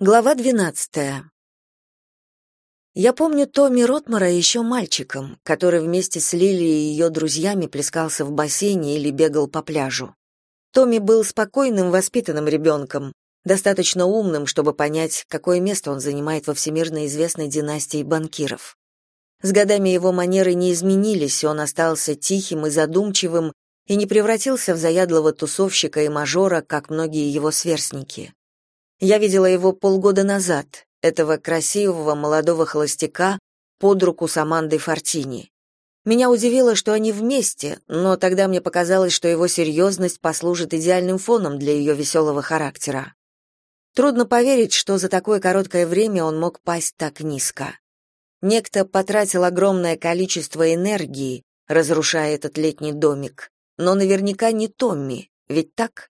Глава 12. Я помню Томми Ротмара еще мальчиком, который вместе с Лили и ее друзьями плескался в бассейне или бегал по пляжу. Томми был спокойным, воспитанным ребенком, достаточно умным, чтобы понять, какое место он занимает во всемирно известной династии банкиров. С годами его манеры не изменились, он остался тихим и задумчивым и не превратился в заядлого тусовщика и мажора, как многие его сверстники. Я видела его полгода назад, этого красивого молодого холостяка, под руку с Амандой Фортини. Меня удивило, что они вместе, но тогда мне показалось, что его серьезность послужит идеальным фоном для ее веселого характера. Трудно поверить, что за такое короткое время он мог пасть так низко. Некто потратил огромное количество энергии, разрушая этот летний домик, но наверняка не Томми, ведь так?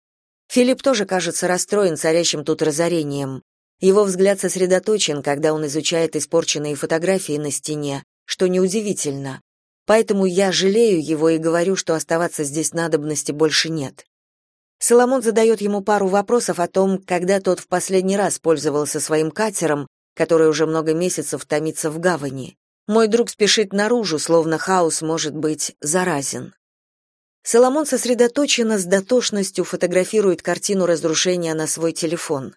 Филипп тоже кажется расстроен царящим тут разорением. Его взгляд сосредоточен, когда он изучает испорченные фотографии на стене, что неудивительно. Поэтому я жалею его и говорю, что оставаться здесь надобности больше нет. Соломон задает ему пару вопросов о том, когда тот в последний раз пользовался своим катером, который уже много месяцев томится в гавани. Мой друг спешит наружу, словно хаос может быть заразен. Соломон сосредоточенно с дотошностью фотографирует картину разрушения на свой телефон.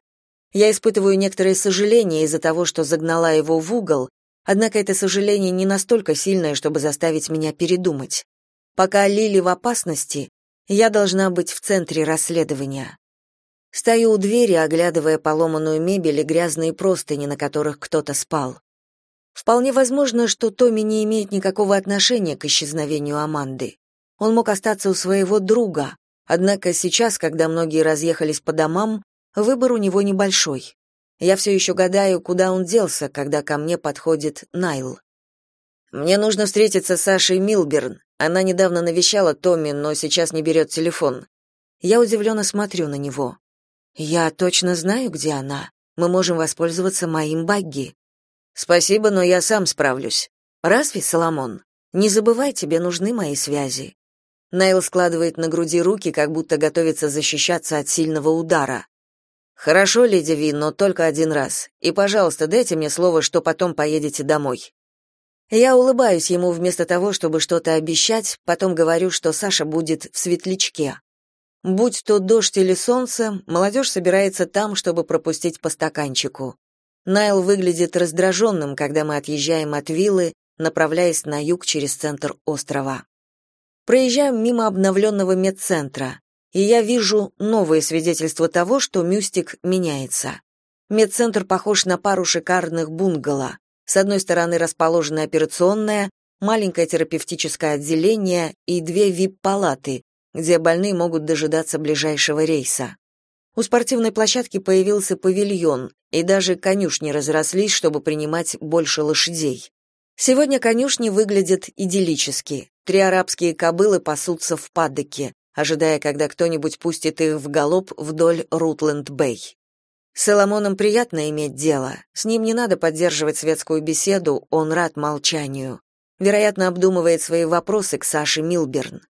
Я испытываю некоторое сожаление из-за того, что загнала его в угол, однако это сожаление не настолько сильное, чтобы заставить меня передумать. Пока Лили в опасности, я должна быть в центре расследования. Стою у двери, оглядывая поломанную мебель и грязные простыни, на которых кто-то спал. Вполне возможно, что Томми не имеет никакого отношения к исчезновению Аманды. Он мог остаться у своего друга, однако сейчас, когда многие разъехались по домам, выбор у него небольшой. Я все еще гадаю, куда он делся, когда ко мне подходит Найл. Мне нужно встретиться с Сашей Милберн. Она недавно навещала Томми, но сейчас не берет телефон. Я удивленно смотрю на него. Я точно знаю, где она. Мы можем воспользоваться моим багги. Спасибо, но я сам справлюсь. Разве, Соломон? Не забывай, тебе нужны мои связи. Найл складывает на груди руки, как будто готовится защищаться от сильного удара. Хорошо, леди Ви, но только один раз. И, пожалуйста, дайте мне слово, что потом поедете домой. Я улыбаюсь ему вместо того, чтобы что-то обещать, потом говорю, что Саша будет в светлячке. Будь то дождь или солнце, молодежь собирается там, чтобы пропустить по стаканчику. Найл выглядит раздраженным, когда мы отъезжаем от виллы, направляясь на юг через центр острова. Проезжаем мимо обновленного медцентра, и я вижу новые свидетельства того, что Мюстик меняется. Медцентр похож на пару шикарных бунгало. С одной стороны расположена операционная, маленькое терапевтическое отделение и две вип-палаты, где больные могут дожидаться ближайшего рейса. У спортивной площадки появился павильон, и даже конюшни разрослись, чтобы принимать больше лошадей. Сегодня конюшни выглядят идиллически. Три арабские кобылы пасутся в паддоке, ожидая, когда кто-нибудь пустит их в галоп вдоль Рутленд-Бэй. С Соломоном приятно иметь дело. С ним не надо поддерживать светскую беседу, он рад молчанию. Вероятно, обдумывает свои вопросы к Саше Милберн.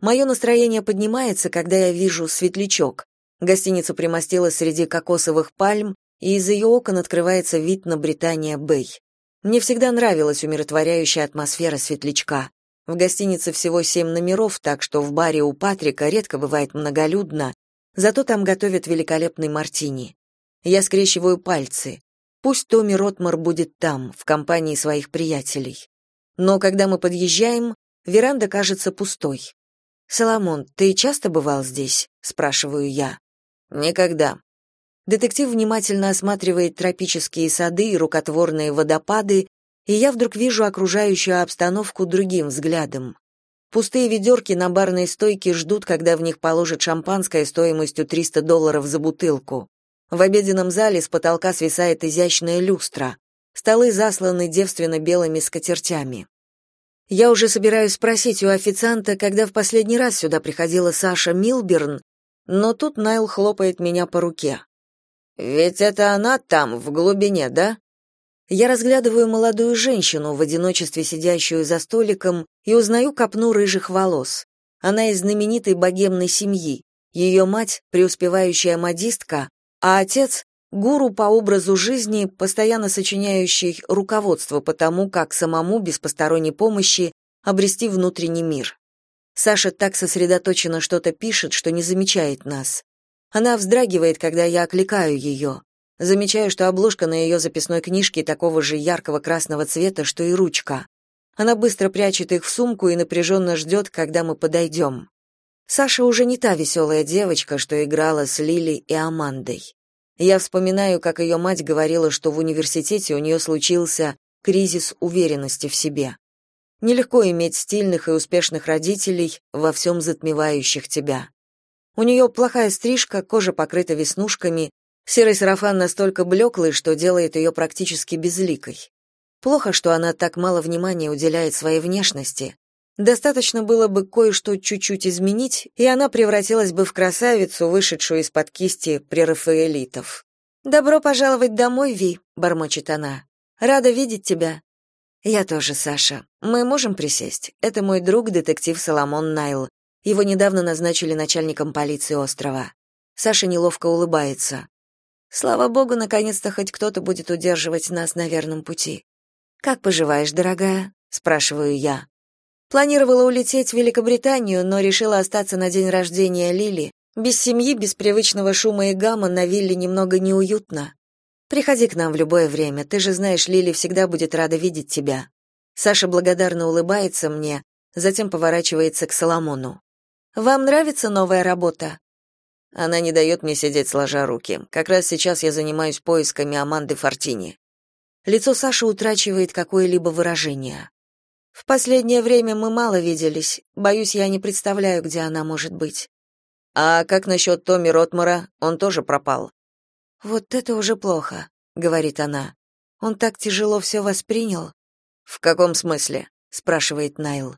Мое настроение поднимается, когда я вижу светлячок. Гостиница примостилась среди кокосовых пальм, и из ее окон открывается вид на Британия-Бэй. Мне всегда нравилась умиротворяющая атмосфера светлячка. В гостинице всего семь номеров, так что в баре у Патрика редко бывает многолюдно, зато там готовят великолепный мартини. Я скрещиваю пальцы. Пусть Томми Ротмар будет там, в компании своих приятелей. Но когда мы подъезжаем, веранда кажется пустой. «Соломон, ты часто бывал здесь?» — спрашиваю я. «Никогда», Детектив внимательно осматривает тропические сады и рукотворные водопады, и я вдруг вижу окружающую обстановку другим взглядом. Пустые ведерки на барной стойке ждут, когда в них положат шампанское стоимостью 300 долларов за бутылку. В обеденном зале с потолка свисает изящная люстра. Столы засланы девственно белыми скатертями. Я уже собираюсь спросить у официанта, когда в последний раз сюда приходила Саша Милберн, но тут Найл хлопает меня по руке. Ведь это она там, в глубине, да? Я разглядываю молодую женщину, в одиночестве сидящую за столиком, и узнаю копну рыжих волос. Она из знаменитой богемной семьи. Ее мать — преуспевающая модистка, а отец Гуру по образу жизни, постоянно сочиняющий руководство по тому, как самому, без посторонней помощи, обрести внутренний мир. Саша так сосредоточенно что-то пишет, что не замечает нас. Она вздрагивает, когда я окликаю ее. Замечаю, что обложка на ее записной книжке такого же яркого красного цвета, что и ручка. Она быстро прячет их в сумку и напряженно ждет, когда мы подойдем. Саша уже не та веселая девочка, что играла с Лили и Амандой. Я вспоминаю, как ее мать говорила, что в университете у нее случился кризис уверенности в себе. Нелегко иметь стильных и успешных родителей, во всем затмевающих тебя. У нее плохая стрижка, кожа покрыта веснушками, серый сарафан настолько блеклый, что делает ее практически безликой. Плохо, что она так мало внимания уделяет своей внешности. Достаточно было бы кое-что чуть-чуть изменить, и она превратилась бы в красавицу, вышедшую из-под кисти прерафаэлитов. «Добро пожаловать домой, Ви», — бормочет она. «Рада видеть тебя». «Я тоже, Саша. Мы можем присесть? Это мой друг, детектив Соломон Найл. Его недавно назначили начальником полиции острова». Саша неловко улыбается. «Слава богу, наконец-то хоть кто-то будет удерживать нас на верном пути. «Как поживаешь, дорогая?» — спрашиваю я. Планировала улететь в Великобританию, но решила остаться на день рождения Лили. Без семьи, без привычного шума и гамма на вилле немного неуютно. Приходи к нам в любое время, ты же знаешь, Лили всегда будет рада видеть тебя. Саша благодарно улыбается мне, затем поворачивается к Соломону. Вам нравится новая работа? Она не дает мне сидеть сложа руки. Как раз сейчас я занимаюсь поисками Аманды Фортини. Лицо Саши утрачивает какое-либо выражение. В последнее время мы мало виделись. Боюсь, я не представляю, где она может быть. А как насчет Томми Ротмара? Он тоже пропал. Вот это уже плохо, говорит она. Он так тяжело все воспринял. В каком смысле? спрашивает Найл.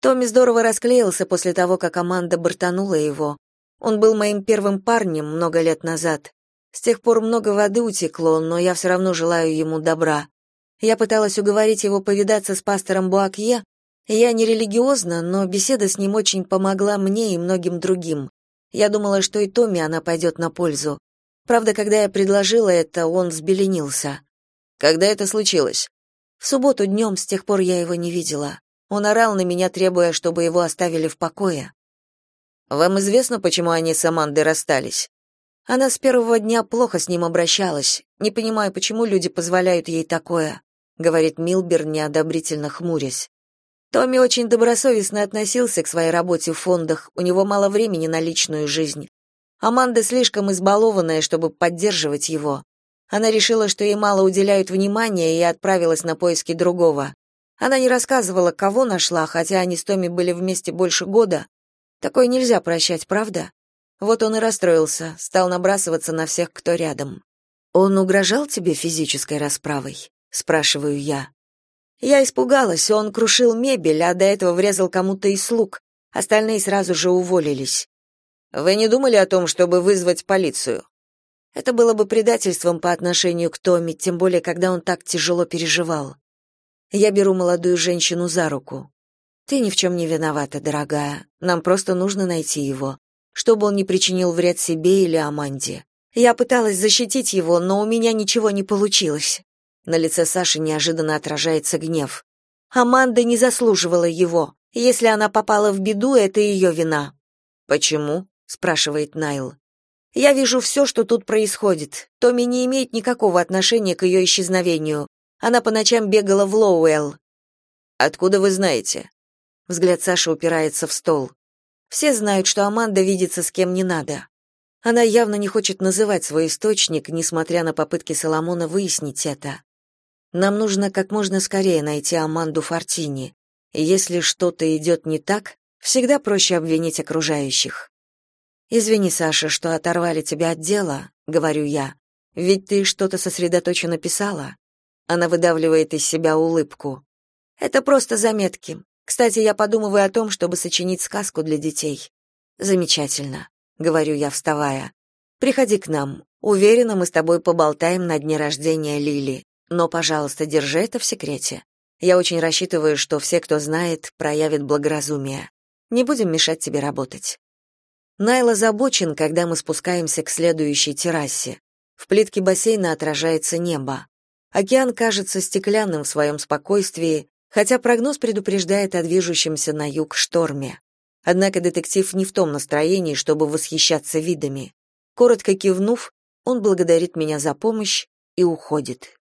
Томми здорово расклеился после того, как команда бортанула его. Он был моим первым парнем много лет назад. С тех пор много воды утекло, но я все равно желаю ему добра. Я пыталась уговорить его повидаться с пастором Буакье. Я не религиозна, но беседа с ним очень помогла мне и многим другим. Я думала, что и Томми она пойдет на пользу. Правда, когда я предложила это, он взбеленился. Когда это случилось? В субботу днем, с тех пор я его не видела. Он орал на меня, требуя, чтобы его оставили в покое. Вам известно, почему они с Амандой расстались? Она с первого дня плохо с ним обращалась. Не понимаю, почему люди позволяют ей такое, говорит Милбер, неодобрительно хмурясь. Томми очень добросовестно относился к своей работе в фондах, у него мало времени на личную жизнь. Аманда слишком избалованная, чтобы поддерживать его. Она решила, что ей мало уделяют внимания, и отправилась на поиски другого. Она не рассказывала, кого нашла, хотя они с Томми были вместе больше года. Такое нельзя прощать, правда? Вот он и расстроился, стал набрасываться на всех, кто рядом. Он угрожал тебе физической расправой? спрашиваю я. Я испугалась, он крушил мебель, а до этого врезал кому-то из слуг. Остальные сразу же уволились. Вы не думали о том, чтобы вызвать полицию? Это было бы предательством по отношению к Томми, тем более когда он так тяжело переживал. Я беру молодую женщину за руку. Ты ни в чем не виновата, дорогая. Нам просто нужно найти его чтобы он не причинил вред себе или Аманде. Я пыталась защитить его, но у меня ничего не получилось. На лице Саши неожиданно отражается гнев. Аманда не заслуживала его. Если она попала в беду, это ее вина. Почему? спрашивает Найл. Я вижу все, что тут происходит. Томми не имеет никакого отношения к ее исчезновению. Она по ночам бегала в Лоуэлл. Откуда вы знаете? Взгляд Саши упирается в стол. Все знают, что Аманда видится с кем не надо. Она явно не хочет называть свой источник, несмотря на попытки Соломона выяснить это. Нам нужно как можно скорее найти Аманду Фортини. Если что-то идет не так, всегда проще обвинить окружающих. Извини, Саша, что оторвали тебя от дела, говорю я. Ведь ты что-то сосредоточенно писала. Она выдавливает из себя улыбку. Это просто заметки. Кстати, я подумываю о том, чтобы сочинить сказку для детей. Замечательно, говорю я, вставая. Приходи к нам. Уверена, мы с тобой поболтаем на дне рождения Лили. Но, пожалуйста, держи это в секрете. Я очень рассчитываю, что все, кто знает, проявят благоразумие. Не будем мешать тебе работать. Найл озабочен, когда мы спускаемся к следующей террасе. В плитке бассейна отражается небо. Океан кажется стеклянным в своем спокойствии, хотя прогноз предупреждает о движущемся на юг шторме. Однако детектив не в том настроении, чтобы восхищаться видами. Коротко кивнув, он благодарит меня за помощь и уходит.